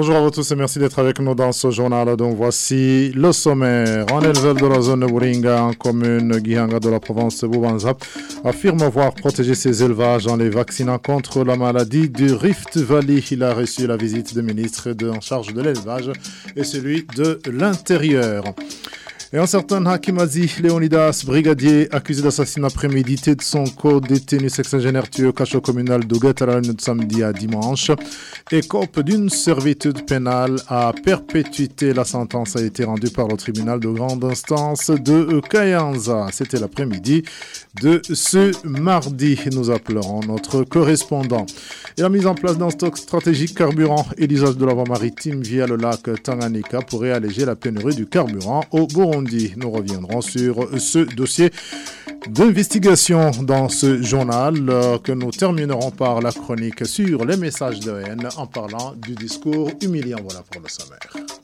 Bonjour à vous tous et merci d'être avec nous dans ce journal. Donc voici le sommaire. Un éleveur de la zone de Buringa, en commune Gihanga de la province de Boubanza, affirme avoir protégé ses élevages en les vaccinant contre la maladie du Rift Valley. Il a reçu la visite du ministre en charge de l'élevage et celui de l'Intérieur. Et un certain Hakimazi Leonidas, brigadier accusé d'assassinat prémédité de son co-détenu sexagénaire tué au cachot communal de de samedi à dimanche, écope d'une servitude pénale à perpétuité. La sentence a été rendue par le tribunal de grande instance de Kayanza. C'était l'après-midi de ce mardi. Nous appellerons notre correspondant. Et la mise en place d'un stock stratégique carburant et l'usage de la voie maritime via le lac Tanganyika pourrait alléger la pénurie du carburant au Burundi. Nous reviendrons sur ce dossier d'investigation dans ce journal euh, que nous terminerons par la chronique sur les messages de haine en parlant du discours humiliant. Voilà pour le sommaire.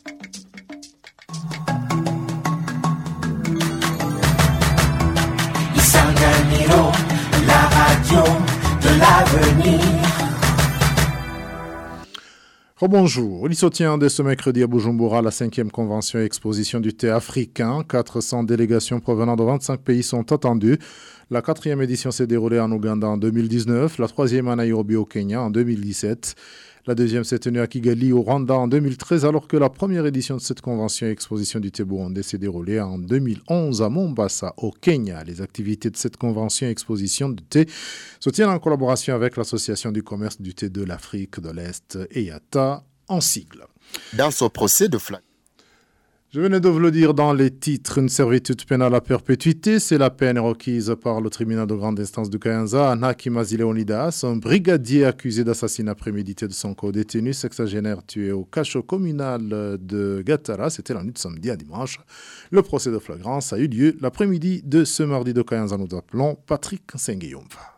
L'avenir. Il se tient dès ce mercredi à Bujumbura la cinquième convention et exposition du thé africain. 400 délégations provenant de 25 pays sont attendues. La quatrième édition s'est déroulée en Ouganda en 2019, la troisième à Nairobi au Kenya en 2017. La deuxième s'est tenue à Kigali, au Rwanda, en 2013, alors que la première édition de cette convention et exposition du thé burundais s'est déroulée en 2011 à Mombasa, au Kenya. Les activités de cette convention et exposition du thé se tiennent en collaboration avec l'Association du commerce du thé de l'Afrique de l'Est, EIATA, en sigle. Dans ce procès de flac je venais de vous le dire dans les titres, une servitude pénale à perpétuité, c'est la peine requise par le tribunal de grande instance de Kayanza à Nakimazi Leonidas, un brigadier accusé d'assassinat prémédité de son co-détenu sexagénaire tué au cachot communal de Gatara, c'était la nuit de samedi à dimanche. Le procès de flagrance a eu lieu l'après-midi de ce mardi de Kayanza, nous appelons Patrick Senguiyumva.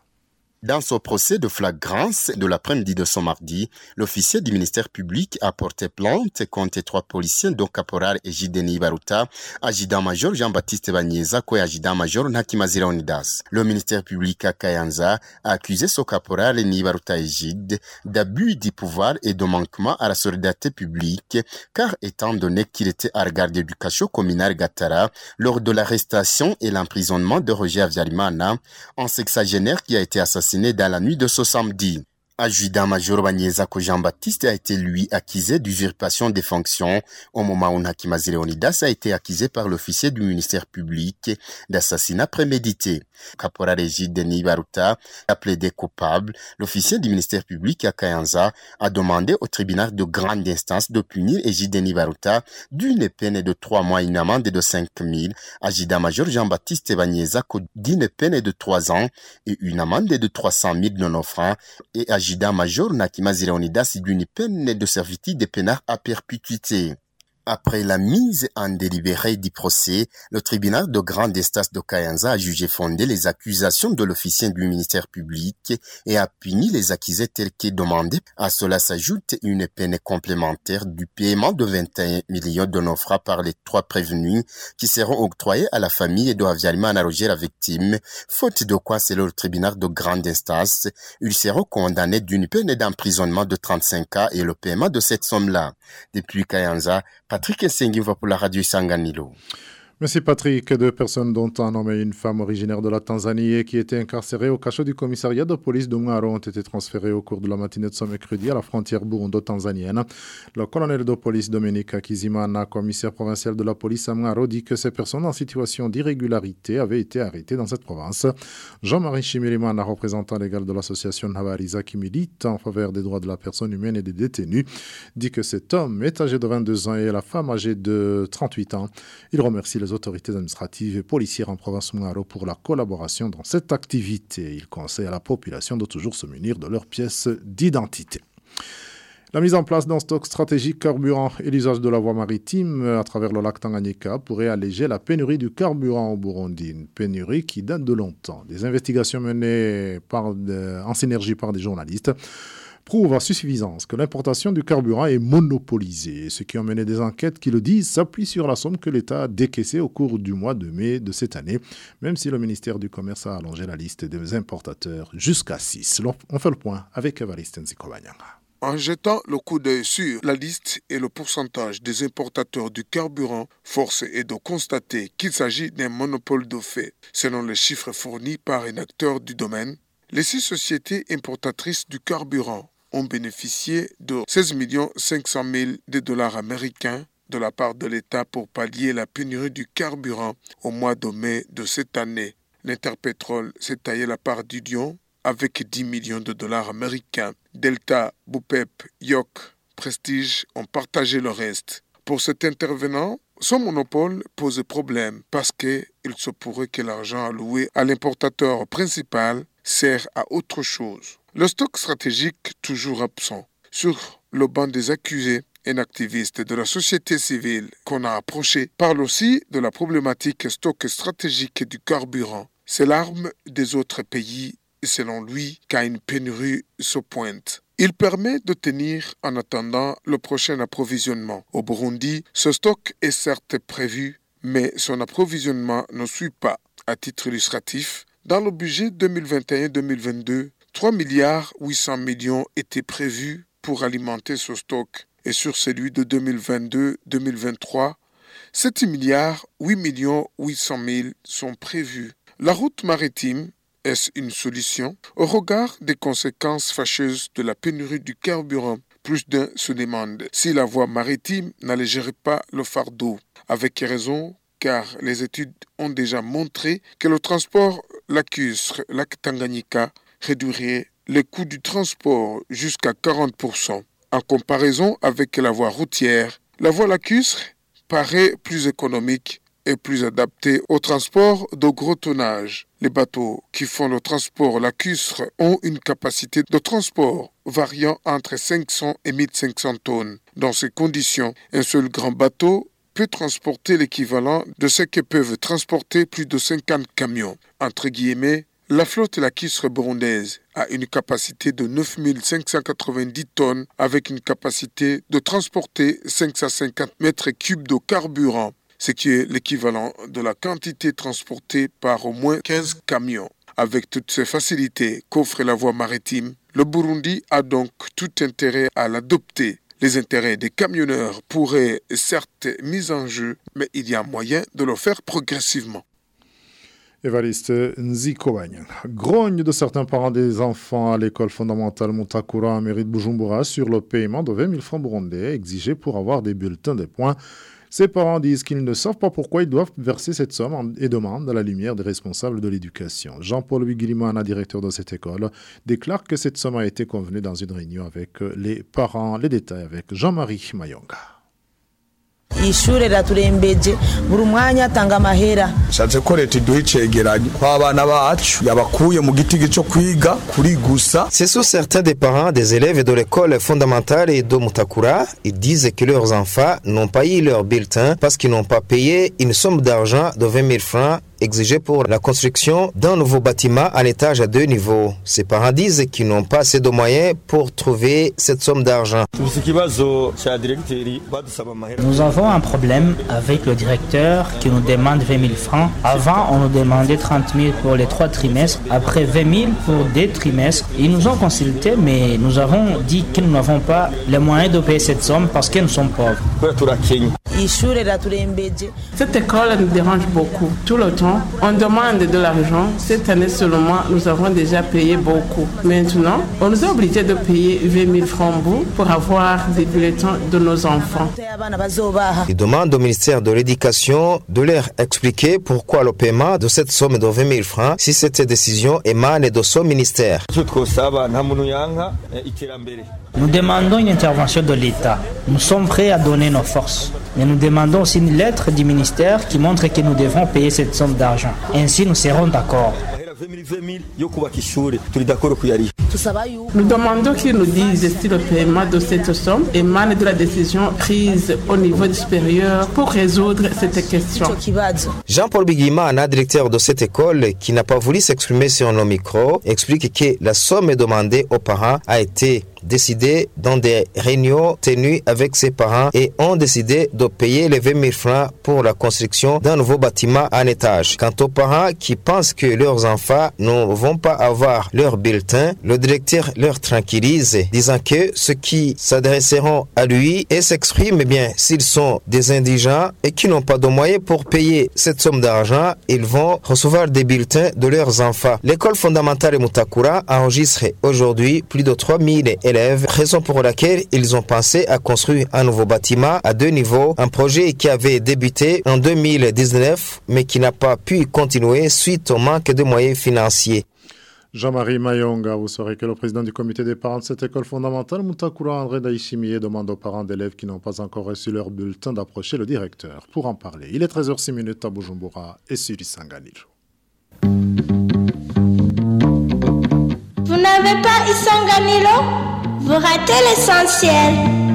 Dans son procès de flagrance de l'après-midi de ce mardi, l'officier du ministère public a porté plainte contre trois policiers, dont caporal Ejideni Baruta, adjudant-major Jean-Baptiste Banyeza et adjudant-major Nakimazira Onidas. Le ministère public à Kayanza a accusé ce caporal Nibaruta Ejid d'abus du pouvoir et de manquement à la solidarité publique, car étant donné qu'il était à regarder du cachot communal Gatara lors de l'arrestation et l'emprisonnement de Roger Avialimana, un sexagénaire qui a été assassiné dans la nuit de ce samedi. Adjudant-major Banyezako Jean-Baptiste a été lui accusé d'usurpation des fonctions au moment où Nakimazile Onidas a été accusé par l'officier du ministère public d'assassinat prémédité. Caporal Régis Denis Baruta a plaidé coupable. L'officier du ministère public à Kayanza a demandé au tribunal de grande instance de punir Régis Denis Baruta d'une peine de trois mois, une amende de 5 000. Adjudant-major Jean-Baptiste Banyezako d'une peine de trois ans et une amende de 300 000 non francs et Major Nakima Zireonidas d'une peine de servitude pénale à perpétuité. Après la mise en délibéré du procès, le tribunal de grande instance de Kayanza a jugé fondé les accusations de l'officier du ministère public et a puni les accusés tels que demandé. À cela s'ajoute une peine complémentaire du paiement de 21 millions de nofra par les trois prévenus qui seront octroyés à la famille de Avialima Roger la victime, faute de quoi, selon le tribunal de grande instance, ils seront condamnés d'une peine d'emprisonnement de 35 ans et le paiement de cette somme-là. Depuis Kayanza, Patrick va pour la radio Sanganilo. Merci Patrick. Deux personnes, dont un homme et une femme originaires de la Tanzanie et qui étaient incarcérées au cachot du commissariat de police de ont été transférées au cours de la matinée de ce mercredi à la frontière burundo-tanzanienne. Le colonel de police Dominique Akizimana, commissaire provincial de la police à Ngaro, dit que ces personnes en situation d'irrégularité avaient été arrêtées dans cette province. Jean-Marie Chimirimana, représentant légal de l'association Navariza qui milite en faveur des droits de la personne humaine et des détenus, dit que cet homme est âgé de 22 ans et la femme âgée de 38 ans. Il remercie autorités administratives et policières en province Mungaro pour la collaboration dans cette activité. Il conseille à la population de toujours se munir de leurs pièces d'identité. La mise en place d'un stock stratégique carburant et l'usage de la voie maritime à travers le lac Tanganyika pourrait alléger la pénurie du carburant au Burundi, une pénurie qui date de longtemps. Des investigations menées en synergie par des journalistes prouve à suffisance que l'importation du carburant est monopolisée. Ce qui a mené des enquêtes qui le disent s'appuie sur la somme que l'État a décaissée au cours du mois de mai de cette année, même si le ministère du Commerce a allongé la liste des importateurs jusqu'à 6. On fait le point avec Evariste Nzikobanyanga. En jetant le coup d'œil sur la liste et le pourcentage des importateurs du carburant, force est de constater qu'il s'agit d'un monopole de fait. Selon les chiffres fournis par un acteur du domaine, les six sociétés importatrices du carburant ont bénéficié de 16 500 000 de dollars américains de la part de l'État pour pallier la pénurie du carburant au mois de mai de cette année. L'Interpétrole s'est taillé la part du lion avec 10 millions de dollars américains. Delta, Boupep, Yok, Prestige ont partagé le reste. Pour cet intervenant, son monopole pose problème parce qu'il se pourrait que l'argent alloué à l'importateur principal sert à autre chose. Le stock stratégique toujours absent. Sur le banc des accusés, un activiste de la société civile qu'on a approché parle aussi de la problématique stock stratégique du carburant. C'est l'arme des autres pays selon lui, quand une pénurie se pointe. Il permet de tenir en attendant le prochain approvisionnement. Au Burundi, ce stock est certes prévu, mais son approvisionnement ne suit pas. À titre illustratif, dans le budget 2021-2022, 3 milliards 800 millions étaient prévus pour alimenter ce stock. Et sur celui de 2022-2023, 7 milliards 8 millions 800 000 sont prévus. La route maritime est-ce une solution? Au regard des conséquences fâcheuses de la pénurie du carburant, plus d'un se demande si la voie maritime n'allégerait pas le fardeau. Avec raison, car les études ont déjà montré que le transport lacustre-lac Tanganyika réduirait les coûts du transport jusqu'à 40%. En comparaison avec la voie routière, la voie lacustre paraît plus économique et plus adaptée au transport de gros tonnage. Les bateaux qui font le transport lacustre ont une capacité de transport variant entre 500 et 1500 tonnes. Dans ces conditions, un seul grand bateau peut transporter l'équivalent de ce que peuvent transporter plus de 50 camions. Entre guillemets, la flotte lacustre burundaise a une capacité de 9590 tonnes avec une capacité de transporter 550 mètres cubes de carburant ce qui est l'équivalent de la quantité transportée par au moins 15 camions. Avec toutes ces facilités qu'offre la voie maritime, le Burundi a donc tout intérêt à l'adopter. Les intérêts des camionneurs pourraient certes mis en jeu, mais il y a moyen de le faire progressivement. Évariste Nzikobagnan. Grogne de certains parents des enfants à l'école fondamentale Montakura à mairie de Bujumbura sur le paiement de 20 000 francs burundais exigés pour avoir des bulletins des points ses parents disent qu'ils ne savent pas pourquoi ils doivent verser cette somme et demandent à la lumière des responsables de l'éducation. Jean-Paul Wiguilimana, directeur de cette école, déclare que cette somme a été convenue dans une réunion avec les parents. Les détails avec Jean-Marie Mayonga. Ishure riraturembeje buri mwanya atanga amahera. Nshatse ko leta iduha icegeranyo. Kw'abana bacu yabakuye mu gitigi cyo kwiga kuri gusa. C'est sous certains des parents des élèves de l'école fondamentale de Mutakura, ils disent que leurs enfants n'ont pas eu leur bulletin parce qu'ils n'ont pas payé une somme d'argent de 20 000 francs exigée pour la construction d'un nouveau bâtiment à l'étage à deux niveaux. Ces parents disent qu'ils n'ont pas assez de moyens pour trouver cette somme d'argent. Nous avons un problème avec le directeur qui nous demande 20 000 francs. Avant, on nous demandait 30 000 pour les trois trimestres, après 20 000 pour des trimestres. Ils nous ont consultés, mais nous avons dit que nous n'avons pas les moyens de payer cette somme parce que nous sommes pauvres. Cette école nous dérange beaucoup. Tout le temps, on demande de l'argent. Cette année seulement, nous avons déjà payé beaucoup. Maintenant, on nous a obligés de payer 20 000 francs pour avoir des bulletins de nos enfants. Ils demandent au ministère de l'Éducation de leur expliquer pourquoi le paiement de cette somme de 20 000 francs si cette décision émane de son ministère. Nous demandons une intervention de l'État. Nous sommes prêts à donner nos forces. Mais nous demandons aussi une lettre du ministère qui montre que nous devons payer cette somme d'argent. Ainsi, nous serons d'accord. Nous demandons qu'ils nous disent si le paiement de cette somme émane de la décision prise au niveau supérieur pour résoudre cette question. Jean-Paul Bigimana, directeur de cette école, qui n'a pas voulu s'exprimer sur nos micros, explique que la somme demandée aux parents a été décidée dans des réunions tenues avec ses parents et ont décidé de payer les 20 000 francs pour la construction d'un nouveau bâtiment en étage. Quant aux parents qui pensent que leurs enfants ne vont pas avoir leur bulletin, le directeur leur tranquillise, disant que ceux qui s'adresseront à lui et s'expriment bien s'ils sont des indigents et qui n'ont pas de moyens pour payer cette somme d'argent, ils vont recevoir des bulletins de leurs enfants. L'école fondamentale Mutakura enregistre aujourd'hui plus de 3000 élèves, raison pour laquelle ils ont pensé à construire un nouveau bâtiment à deux niveaux, un projet qui avait débuté en 2019 mais qui n'a pas pu continuer suite au manque de moyens financiers. Jean-Marie Mayonga, vous saurez que le président du comité des parents de cette école fondamentale, Mutakura André Daishimiye, demande aux parents d'élèves qui n'ont pas encore reçu leur bulletin d'approcher le directeur pour en parler. Il est 13h06 à Bujumbura et sur Isanganiro. Vous n'avez pas Isanganiro Vous ratez l'essentiel.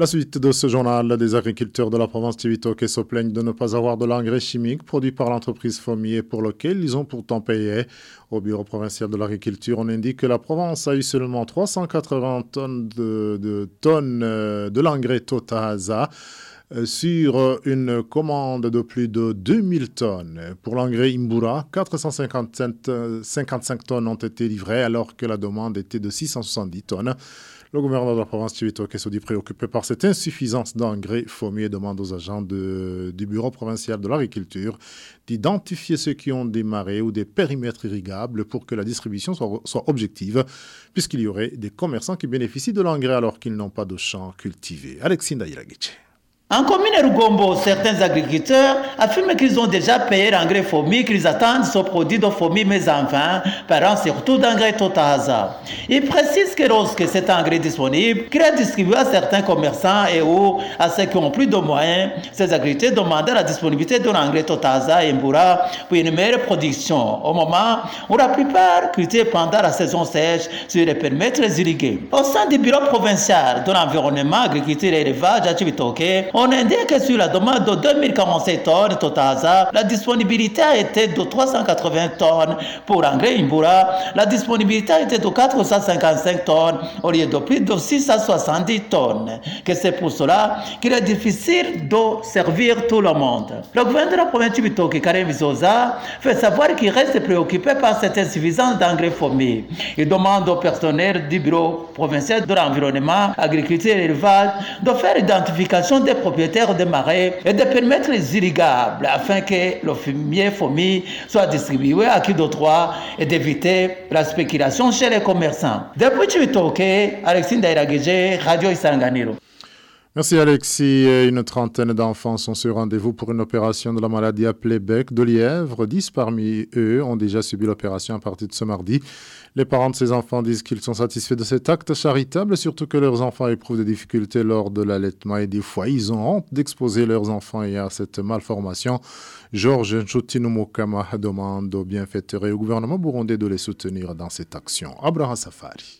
La suite de ce journal, des agriculteurs de la province Tivitoke se plaignent de ne pas avoir de l'engrais chimique produit par l'entreprise Fomier pour lequel ils ont pourtant payé. Au bureau provincial de l'agriculture, on indique que la province a eu seulement 380 tonnes de, tonnes euh, de l'engrais Totaza sur une commande de plus de 2000 tonnes. Pour l'engrais Imbura, 455 euh, tonnes ont été livrées alors que la demande était de 670 tonnes. Le gouverneur de la province se dit préoccupé par cette insuffisance d'engrais. Fomier demande aux agents du bureau provincial de l'agriculture d'identifier ceux qui ont des marais ou des périmètres irrigables pour que la distribution soit, objective, puisqu'il y aurait des commerçants qui bénéficient de l'engrais alors qu'ils n'ont pas de champs cultivés. Alexis Ndaïragiche. En commune Rugombo, certains agriculteurs affirment qu'ils ont déjà payé l'engrais FOMI, qu'ils attendent ce produit de FOMI mais enfin, parlant surtout d'engrais Totaza. Ils précisent que lorsque cet engrais disponible, qu'il est distribué à certains commerçants et ou à ceux qui ont plus de moyens, ces agriculteurs demandent la disponibilité de l'engrais Totaza et Mbura pour une meilleure production, au moment où la plupart cultivent pendant la saison sèche sur les périmètres irrigués. Au sein du bureau provincial de l'environnement, agriculture et élevage à Chibitoke, on indique que sur la demande de 2047 tonnes Totaza, la disponibilité a été de 380 tonnes. Pour l'engrais Imbura, la disponibilité a été de 455 tonnes au lieu de plus de 670 tonnes. Que c'est pour cela qu'il est difficile de servir tout le monde. Le gouverneur de la province Chibitoke, Karim Vizosa, fait savoir qu'il reste préoccupé par cette insuffisance d'engrais fourmis. Il demande au personnel du bureau provincial de l'environnement, agriculture et élevage de faire l'identification des propriétaires des marais et de permettre les irrigables afin que le fumier fourmi soit distribué à qui de droit et d'éviter la spéculation chez les commerçants. Depuis Chibitoke, Alexis Ndairagije, Radio Isanganiro. Merci Alexis. Une trentaine d'enfants sont sur rendez-vous pour une opération de la maladie appelée bec de lièvre. Dix parmi eux ont déjà subi l'opération à partir de ce mardi. Les parents de ces enfants disent qu'ils sont satisfaits de cet acte charitable, surtout que leurs enfants éprouvent des difficultés lors de l'allaitement et des fois ils ont honte d'exposer leurs enfants à cette malformation. Georges Nchutinumukama demande aux bienfaiteurs et au gouvernement burundais de les soutenir dans cette action. Abraham Safari.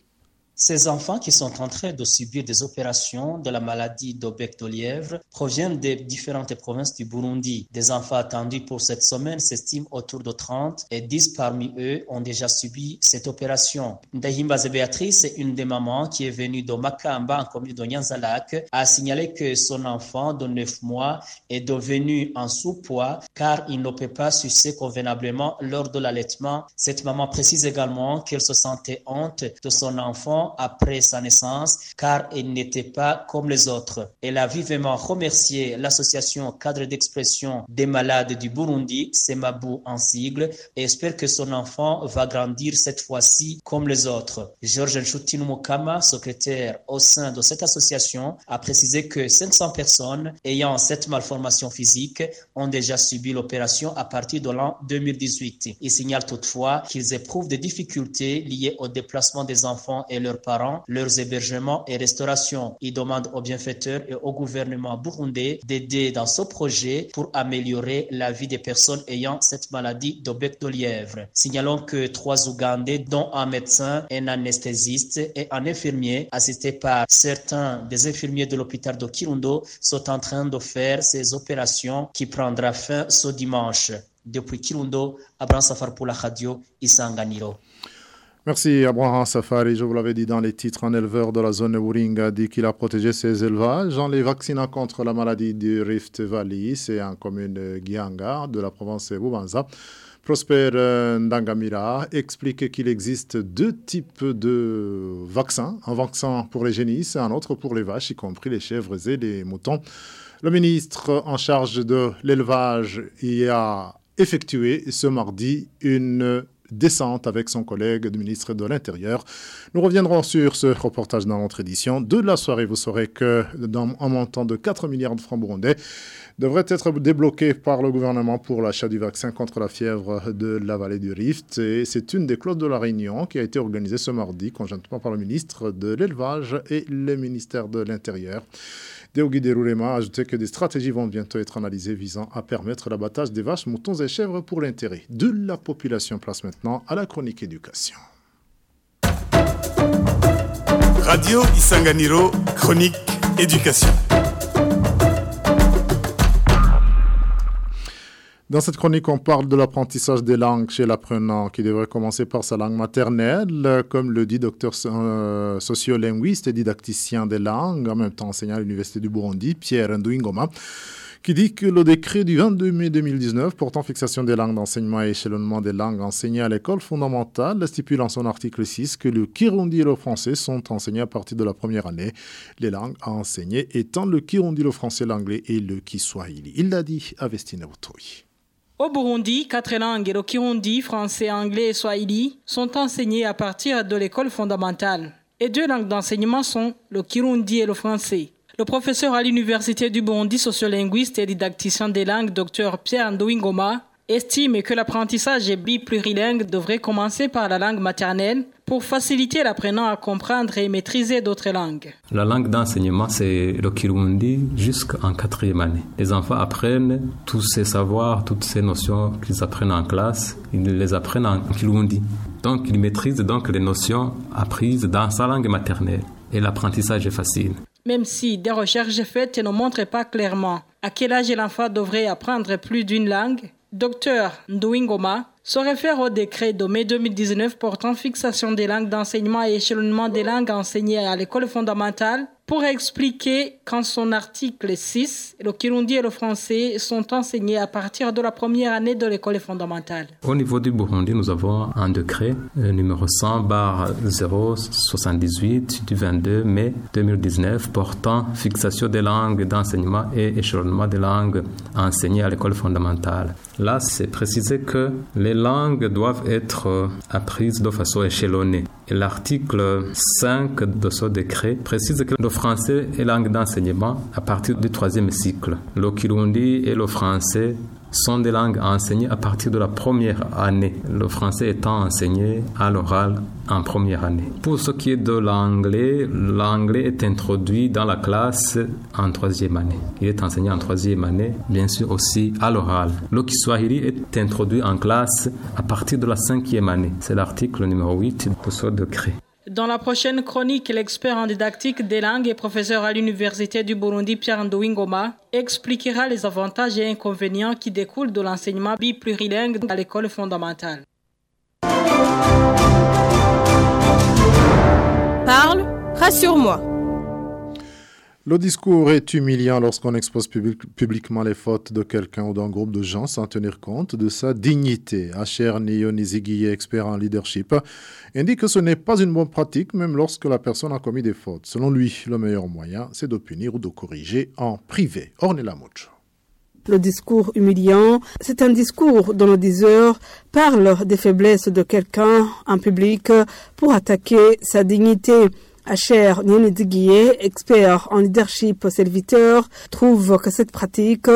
Ces enfants qui sont en train de subir des opérations de la maladie de bec de lièvre proviennent des différentes provinces du Burundi. Des enfants attendus pour cette semaine s'estiment autour de 30 et 10 parmi eux ont déjà subi cette opération. Ndahimbaze Béatrice, une des mamans qui est venue de Makamba en commune de Nyanzalak, a signalé que son enfant de 9 mois est devenu en sous-poids car il ne peut pas sucer convenablement lors de l'allaitement. Cette maman précise également qu'elle se sentait honte de son enfant après sa naissance car il n'était pas comme les autres. Elle a vivement remercié l'association cadre d'expression des malades du Burundi, Semabou en sigle, et espère que son enfant va grandir cette fois-ci comme les autres. Georges Mukama, secrétaire au sein de cette association, a précisé que 500 personnes ayant cette malformation physique ont déjà subi l'opération à partir de l'an 2018. Il signale toutefois qu'ils éprouvent des difficultés liées au déplacement des enfants et leurs parents, leurs hébergements et restaurations. Ils demandent aux bienfaiteurs et au gouvernement burundais d'aider dans ce projet pour améliorer la vie des personnes ayant cette maladie de bec de lièvre. Signalons que trois Ougandais, dont un médecin, un anesthésiste et un infirmier, assistés par certains des infirmiers de l'hôpital de Kirundo, sont en train de faire ces opérations qui prendra fin ce dimanche. Depuis Kirundo, Abraham Safar pour la radio Isanganiro. Merci Abraham Safari. Je vous l'avais dit dans les titres, un éleveur de la zone Wuringa dit qu'il a protégé ses élevages en les vaccinant contre la maladie du Rift Valley. C'est en commune Gianga de la province Boubanza. Prosper euh, Ndangamira explique qu'il existe deux types de vaccins. Un vaccin pour les génisses et un autre pour les vaches, y compris les chèvres et les moutons. Le ministre en charge de l'élevage y a effectué ce mardi une descente avec son collègue du ministre de l'Intérieur. Nous reviendrons sur ce reportage dans notre édition. De la soirée, vous saurez que dans un montant de 4 milliards de francs burundais devrait être débloqué par le gouvernement pour l'achat du vaccin contre la fièvre de la vallée du Rift. Et c'est une des clauses de la réunion qui a été organisée ce mardi conjointement par le ministre de l'Élevage et le ministère de l'Intérieur. Deogi Derurema a ajouté que des stratégies vont bientôt être analysées visant à permettre l'abattage des vaches, moutons et chèvres pour l'intérêt de la population. Place maintenant à la chronique éducation. Radio Isanganiro, chronique éducation. Dans cette chronique, on parle de l'apprentissage des langues chez l'apprenant qui devrait commencer par sa langue maternelle, comme le dit docteur euh, sociolinguiste et didacticien des langues, en même temps enseignant à l'Université du Burundi, Pierre Ndouingoma, qui dit que le décret du 22 mai 2019 portant fixation des langues d'enseignement et échelonnement des langues enseignées à l'école fondamentale stipule en son article 6 que le kirundi et le français sont enseignés à partir de la première année, les langues à enseigner étant le kirundi, le français, l'anglais et le kiswahili. Il l'a dit à Vestine Autoi. Au Burundi, quatre langues, le kirundi, français, anglais et swahili, sont enseignées à partir de l'école fondamentale. Et deux langues d'enseignement sont le kirundi et le français. Le professeur à l'Université du Burundi, sociolinguiste et didacticien des langues, Dr Pierre Ndouingoma, estime que l'apprentissage biplurilingue devrait commencer par la langue maternelle pour faciliter l'apprenant à comprendre et maîtriser d'autres langues. La langue d'enseignement, c'est le Kirundi jusqu'en quatrième année. Les enfants apprennent tous ces savoirs, toutes ces notions qu'ils apprennent en classe, ils les apprennent en Kirundi. Donc, ils maîtrisent donc les notions apprises dans sa langue maternelle. Et l'apprentissage est facile. Même si des recherches faites ne montrent pas clairement à quel âge l'enfant devrait apprendre plus d'une langue, Docteur Ndouingoma se réfère au décret de mai 2019 portant fixation des langues d'enseignement et échelonnement des langues enseignées à l'école fondamentale pour expliquer qu'en son article 6, le kirundi et le français sont enseignés à partir de la première année de l'école fondamentale. Au niveau du Burundi, nous avons un décret euh, numéro 100 078 du 22 mai 2019 portant fixation des langues d'enseignement et échelonnement des langues enseignées à l'école fondamentale. Là, c'est précisé que les langues doivent être euh, apprises de façon échelonnée. Et l'article 5 de ce décret précise que le français est langue d'enseignement à partir du troisième cycle. Le kirundi et le français sont des langues enseignées à partir de la première année, le français étant enseigné à l'oral en première année. Pour ce qui est de l'anglais, l'anglais est introduit dans la classe en troisième année. Il est enseigné en troisième année, bien sûr aussi à l'oral. Le kiswahili est introduit en classe à partir de la cinquième année. C'est l'article numéro 8 de ce décret. Dans la prochaine chronique, l'expert en didactique des langues et professeur à l'Université du Burundi, Pierre Ndouingoma, expliquera les avantages et inconvénients qui découlent de l'enseignement biplurilingue à l'école fondamentale. Parle, rassure-moi. Le discours est humiliant lorsqu'on expose publiquement les fautes de quelqu'un ou d'un groupe de gens sans tenir compte de sa dignité. Asher Niyonizigi, expert en leadership, indique que ce n'est pas une bonne pratique même lorsque la personne a commis des fautes. Selon lui, le meilleur moyen, c'est de punir ou de corriger en privé. Ornella Mucho. Le discours humiliant, c'est un discours dont le diseur parle des faiblesses de quelqu'un en public pour attaquer sa dignité. Acher Nienidigye, expert en leadership serviteur, trouve que cette pratique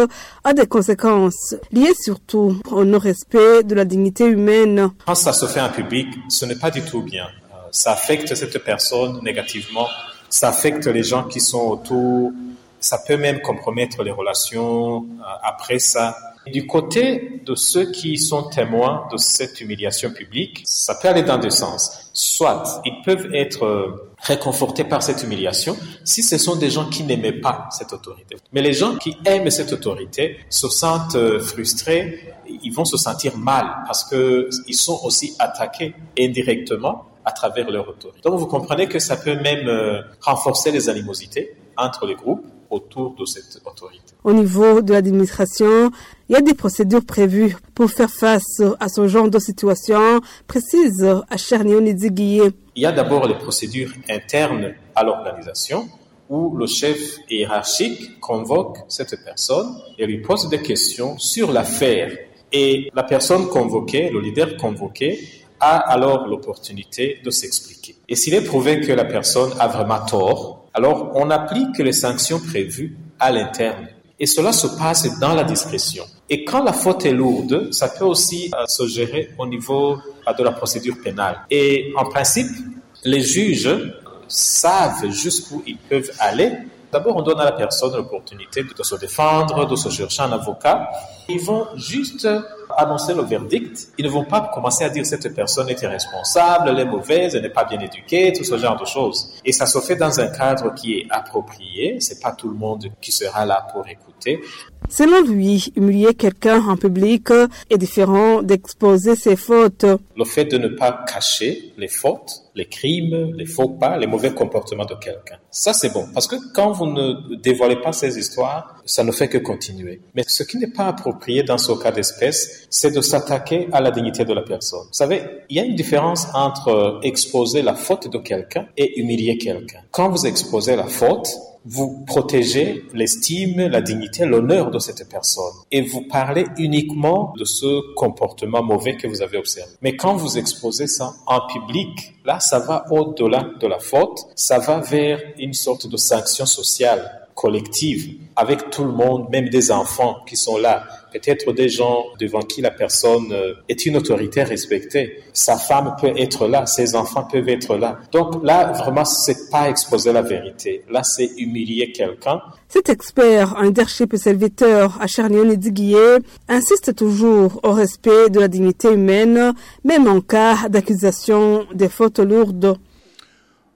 a des conséquences liées surtout au non-respect de la dignité humaine. Quand ça se fait en public, ce n'est pas du tout bien. Ça affecte cette personne négativement, ça affecte les gens qui sont autour, ça peut même compromettre les relations après ça. Du côté de ceux qui sont témoins de cette humiliation publique, ça peut aller dans deux sens. Soit ils peuvent être réconfortés par cette humiliation si ce sont des gens qui n'aimaient pas cette autorité. Mais les gens qui aiment cette autorité se sentent frustrés, ils vont se sentir mal parce que ils sont aussi attaqués indirectement à travers leur autorité. Donc vous comprenez que ça peut même renforcer les animosités entre les groupes autour de cette autorité. Au niveau de l'administration, il y a des procédures prévues pour faire face à ce genre de situation, précise Acharnion Niziguié. Il y a d'abord les procédures internes à l'organisation où le chef hiérarchique convoque cette personne et lui pose des questions sur l'affaire. Et la personne convoquée, le leader convoqué, a alors l'opportunité de s'expliquer. Et s'il est prouvé que la personne a vraiment tort, alors on applique les sanctions prévues à l'interne. Et cela se passe dans la discrétion. Et quand la faute est lourde, ça peut aussi euh, se gérer au niveau euh, de la procédure pénale. Et en principe, les juges savent jusqu'où ils peuvent aller. D'abord, on donne à la personne l'opportunité de se défendre, de se chercher un avocat. Ils vont juste annoncer le verdict. Ils ne vont pas commencer à dire cette personne était responsable, elle est mauvaise, elle n'est pas bien éduquée, tout ce genre de choses. Et ça se fait dans un cadre qui est approprié. C'est pas tout le monde qui sera là pour écouter. Selon lui, humilier quelqu'un en public est différent d'exposer ses fautes. Le fait de ne pas cacher les fautes, les crimes, les faux pas, les mauvais comportements de quelqu'un. Ça, c'est bon. Parce que quand vous ne dévoilez pas ces histoires, ça ne fait que continuer. Mais ce qui n'est pas approprié dans ce cas d'espèce, c'est de s'attaquer à la dignité de la personne. Vous savez, il y a une différence entre exposer la faute de quelqu'un et humilier quelqu'un. Quand vous exposez la faute, vous protégez l'estime, la dignité, l'honneur de cette personne. Et vous parlez uniquement de ce comportement mauvais que vous avez observé. Mais quand vous exposez ça en public, là, ça va au-delà de la faute, ça va vers une sorte de sanction sociale collective avec tout le monde, même des enfants qui sont là, peut-être des gens devant qui la personne euh, est une autorité respectée. Sa femme peut être là, ses enfants peuvent être là. Donc là, vraiment, c'est pas exposer la vérité. Là, c'est humilier quelqu'un. Cet expert en leadership et serviteur à Charnion Diguier insiste toujours au respect de la dignité humaine, même en cas d'accusation de fautes lourdes.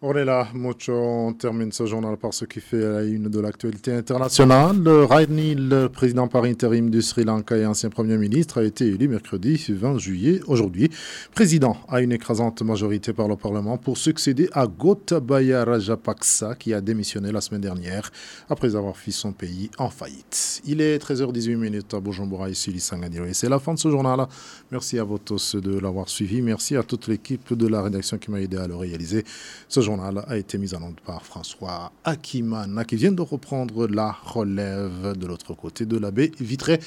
On est là, Mocho. On termine ce journal par ce qui fait la une de l'actualité internationale. Raini, le président par intérim du Sri Lanka et ancien premier ministre, a été élu mercredi 20 juillet, aujourd'hui, président à une écrasante majorité par le Parlement pour succéder à Gotabaya Rajapaksa, qui a démissionné la semaine dernière après avoir fait son pays en faillite. Il est 13h18 à Bujumbura, ici Lissanganiro. Et c'est la fin de ce journal. Merci à vous tous de l'avoir suivi. Merci à toute l'équipe de la rédaction qui m'a aidé à le réaliser. Ce journal a été mis en onde par François Akimana qui vient de reprendre la relève de l'autre côté de la baie vitrée.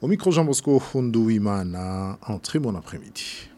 Au micro Jean Bosco Fondouimana, en très bon après-midi.